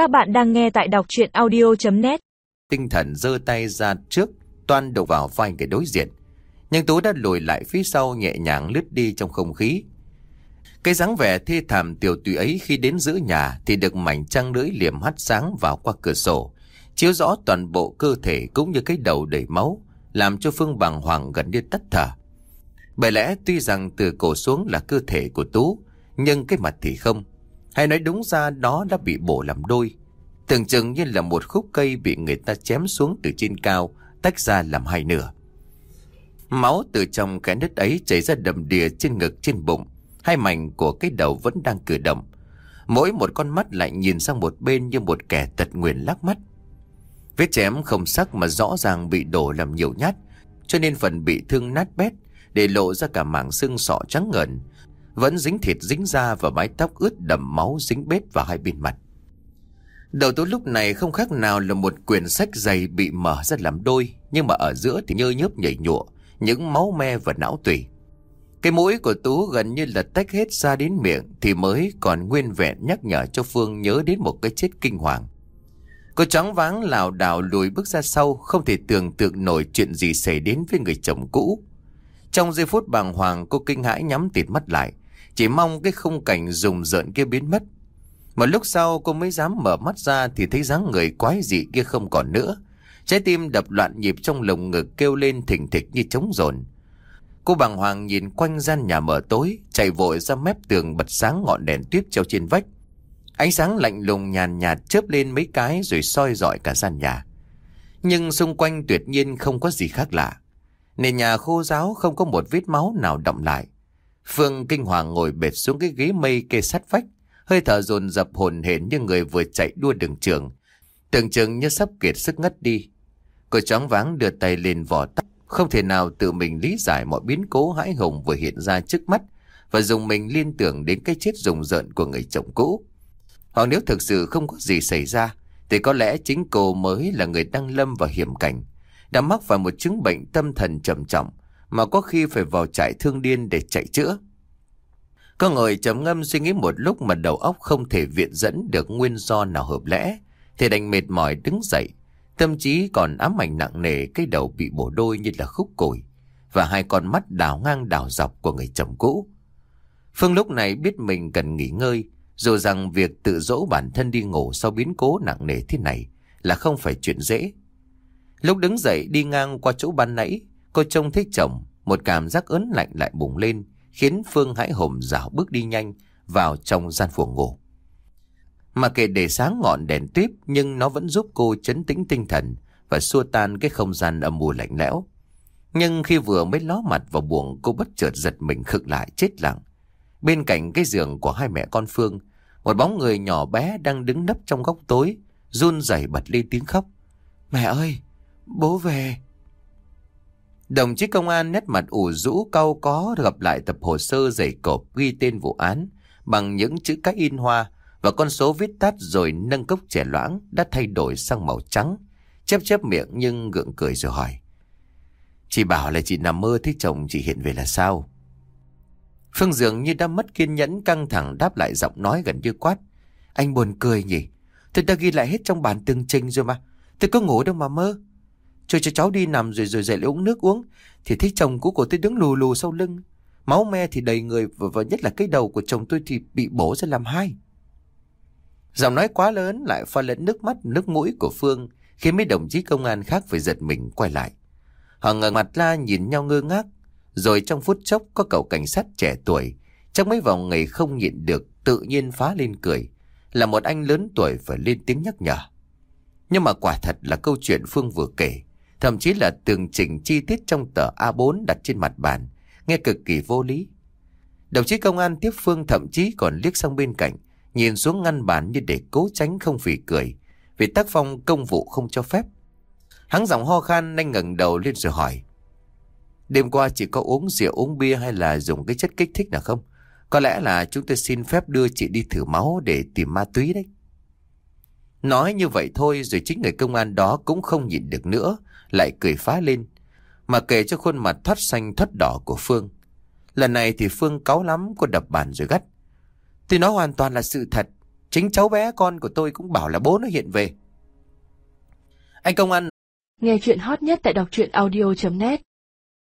Các bạn đang nghe tại đọc chuyện audio.net Tinh thần giơ tay ra trước, toan đổ vào vai người đối diện. Nhưng Tú đã lùi lại phía sau nhẹ nhàng lướt đi trong không khí. Cái dáng vẻ thê thảm tiểu tùy ấy khi đến giữa nhà thì được mảnh trăng lưỡi liềm hắt sáng vào qua cửa sổ, chiếu rõ toàn bộ cơ thể cũng như cái đầu đầy máu, làm cho Phương bằng hoàng gần như tắt thở. Bởi lẽ tuy rằng từ cổ xuống là cơ thể của Tú, nhưng cái mặt thì không. Hay nói đúng ra đó đã bị bổ làm đôi. Tưởng chừng như là một khúc cây bị người ta chém xuống từ trên cao, tách ra làm hai nửa. Máu từ trong cái nứt ấy chảy ra đầm đìa trên ngực trên bụng. Hai mảnh của cái đầu vẫn đang cử động. Mỗi một con mắt lại nhìn sang một bên như một kẻ tật nguyền lắc mắt. Vết chém không sắc mà rõ ràng bị đổ làm nhiều nhát, cho nên phần bị thương nát bét, để lộ ra cả mảng xương sọ trắng ngần. Vẫn dính thịt dính da và mái tóc ướt đầm máu dính bết vào hai bên mặt. Đầu tối lúc này không khác nào là một quyển sách dày bị mở ra làm đôi, nhưng mà ở giữa thì nhơ nhớp nhảy nhụa, những máu me và não tủy. Cái mũi của Tú gần như là tách hết ra đến miệng thì mới còn nguyên vẹn nhắc nhở cho Phương nhớ đến một cái chết kinh hoàng. Cô chóng váng lảo đảo lùi bước ra sau không thể tưởng tượng nổi chuyện gì xảy đến với người chồng cũ. Trong giây phút bàng hoàng cô kinh hãi nhắm tịt mắt lại, chỉ mong cái khung cảnh rùng rợn kia biến mất. Một lúc sau cô mới dám mở mắt ra thì thấy dáng người quái dị kia không còn nữa. Trái tim đập loạn nhịp trong lồng ngực kêu lên thình thịch như trống rồn. Cô bàng hoàng nhìn quanh gian nhà mở tối, chạy vội ra mép tường bật sáng ngọn đèn tuyếp treo trên vách. Ánh sáng lạnh lùng nhàn nhạt chớp lên mấy cái rồi soi dọi cả gian nhà. Nhưng xung quanh tuyệt nhiên không có gì khác lạ. Nền nhà khô ráo không có một vết máu nào động lại. Phương kinh hoàng ngồi bệt xuống cái ghế mây kê sát vách, hơi thở dồn dập hồn hển như người vừa chạy đua đường trường. Tưởng chừng như sắp kiệt sức ngất đi. Cô chóng váng đưa tay lên vỏ tóc, không thể nào tự mình lý giải mọi biến cố hãi hùng vừa hiện ra trước mắt và dùng mình liên tưởng đến cái chết rùng rợn của người chồng cũ. Hoặc nếu thực sự không có gì xảy ra, thì có lẽ chính cô mới là người đang lâm vào hiểm cảnh, đã mắc phải một chứng bệnh tâm thần trầm trọng, mà có khi phải vào trại thương điên để chạy chữa. Có ngồi trầm ngâm suy nghĩ một lúc mà đầu óc không thể viện dẫn được nguyên do nào hợp lẽ, thì đành mệt mỏi đứng dậy, tâm trí còn ám ảnh nặng nề cái đầu bị bổ đôi như là khúc củi, và hai con mắt đảo ngang đảo dọc của người chồng cũ. Phương lúc này biết mình cần nghỉ ngơi, dù rằng việc tự dỗ bản thân đi ngủ sau biến cố nặng nề thế này là không phải chuyện dễ. Lúc đứng dậy đi ngang qua chỗ ban nãy, cô trông thấy chồng, một cảm giác ớn lạnh lại bùng lên, khiến Phương hãi hùng dạo bước đi nhanh vào trong gian phòng ngủ. Mà kệ để sáng ngọn đèn tuyếp nhưng nó vẫn giúp cô chấn tĩnh tinh thần và xua tan cái không gian âm mù lạnh lẽo. Nhưng khi vừa mới ló mặt vào buồng cô bất chợt giật mình khực lại chết lặng. Bên cạnh cái giường của hai mẹ con Phương một bóng người nhỏ bé đang đứng nấp trong góc tối, run rẩy bật lên tiếng khóc. Mẹ ơi, bố về. Đồng chí công an nét mặt ủ rũ cau có gặp lại tập hồ sơ dày cộp ghi tên vụ án bằng những chữ cách in hoa và con số viết tắt rồi nâng cốc trẻ loãng đã thay đổi sang màu trắng. Chép chép miệng nhưng gượng cười rồi hỏi. Chị bảo là chị nằm mơ thấy chồng chị hiện về là sao? Phương dường như đã mất kiên nhẫn căng thẳng đáp lại giọng nói gần như quát. Anh buồn cười nhỉ? Tôi đã ghi lại hết trong bản tường trình rồi mà. Tôi có ngủ đâu mà mơ. Cho cho cháu đi nằm rồi rồi dậy lấy uống nước uống. Thì thấy chồng của cô tôi đứng lù lù sau lưng. Máu me thì đầy người và, và nhất là cái đầu của chồng tôi thì bị bổ ra làm hai. Giọng nói quá lớn lại pha lẫn nước mắt nước mũi của Phương khiến mấy đồng chí công an khác phải giật mình quay lại. Họ ngẩng mặt la nhìn nhau ngơ ngác rồi trong phút chốc có cậu cảnh sát trẻ tuổi, trong mấy vòng ngày không nhịn được tự nhiên phá lên cười, là một anh lớn tuổi phải lên tiếng nhắc nhở. Nhưng mà quả thật là câu chuyện Phương vừa kể, thậm chí là tường trình chi tiết trong tờ A4 đặt trên mặt bàn, nghe cực kỳ vô lý. Đồng chí công an tiếp Phương thậm chí còn liếc sang bên cạnh, nhìn xuống ngăn bàn như để cố tránh không phỉ cười, vì tác phong công vụ không cho phép. Hắn giọng ho khan nhanh ngẩng đầu lên rồi hỏi. Đêm qua chỉ có uống rượu uống bia hay là dùng cái chất kích thích nào không? Có lẽ là chúng tôi xin phép đưa chị đi thử máu để tìm ma túy đấy. Nói như vậy thôi rồi chính người công an đó cũng không nhịn được nữa, lại cười phá lên. Mà kể cho khuôn mặt thoát xanh thoát đỏ của Phương. Lần này thì Phương cáu lắm, cô đập bàn rồi gắt. Tôi nói hoàn toàn là sự thật. Chính cháu bé con của tôi cũng bảo là bố nó hiện về. Anh công an Nghe chuyện hot nhất tại đọc truyện audio.net